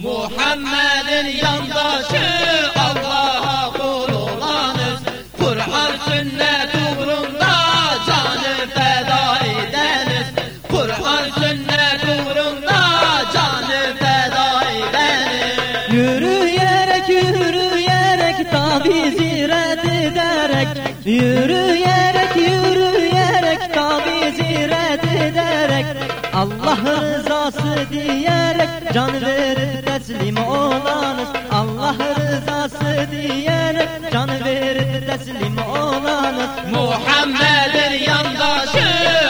Muhammed'in yandaşı Allah'a kul olanız. Kur'an sünnet uğrunda canı feda edeniz. Kur'an sünnet uğrunda canı feda edeniz. Yürüyerek yürüyerek tabizi reddederek Yürüyerek yürüyerek Allah rızası diyerek can verip teslim olanız. Allah rızası diyerek can verip teslim olanız. Muhammed'in yandaşı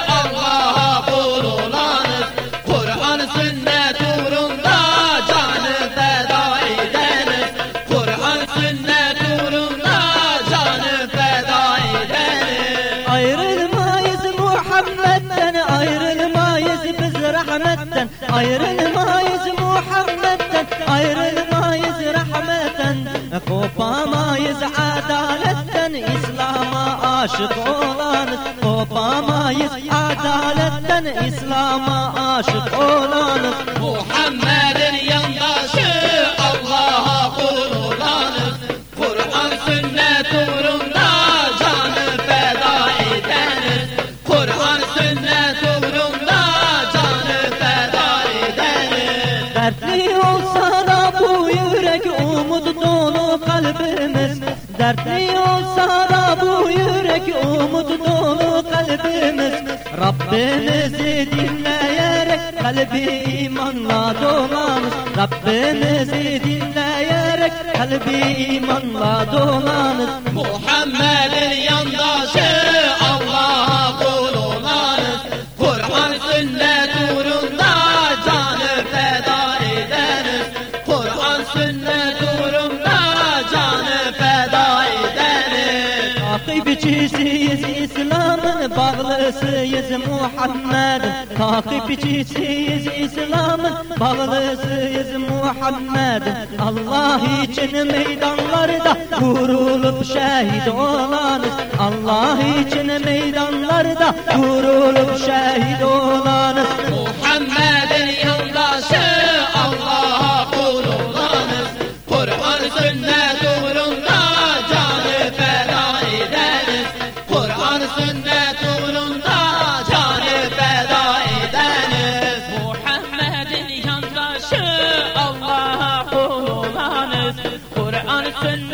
Allah'a kul olanız. Kur'an sünnet uğrunda canı feda edeniz Kur'an sünnet uğrunda canı feda edeniz Ayrılmayız Muhammed'den biz غير المايز محبة غير المايز رحمة قوبا عدالة إسلام عاشق عدالة إسلام عاشق Dertli olsa da bu yürek umut dolu kalbimiz. Dertli olsa da bu yürek umut dolu kalbimiz. Rabbimizi dinleyerek kalbi imanla dolanır. Rabbimizi dinleyerek kalbi imanla dolanır. Muhammed'in yandaşı Takipçisiyiz İslam'ın bağlısıyız Muhammed'in Takipçisiyiz İslam'ın bağlısıyız Muhammed'in Allah için meydanlarda vurulup şehit olanız. Allah için meydanlarda vurulup şehit سنة ulumda canı feda edeniz Muhammed'in yandaşı Allah'a kul olanız Kur'an sünnet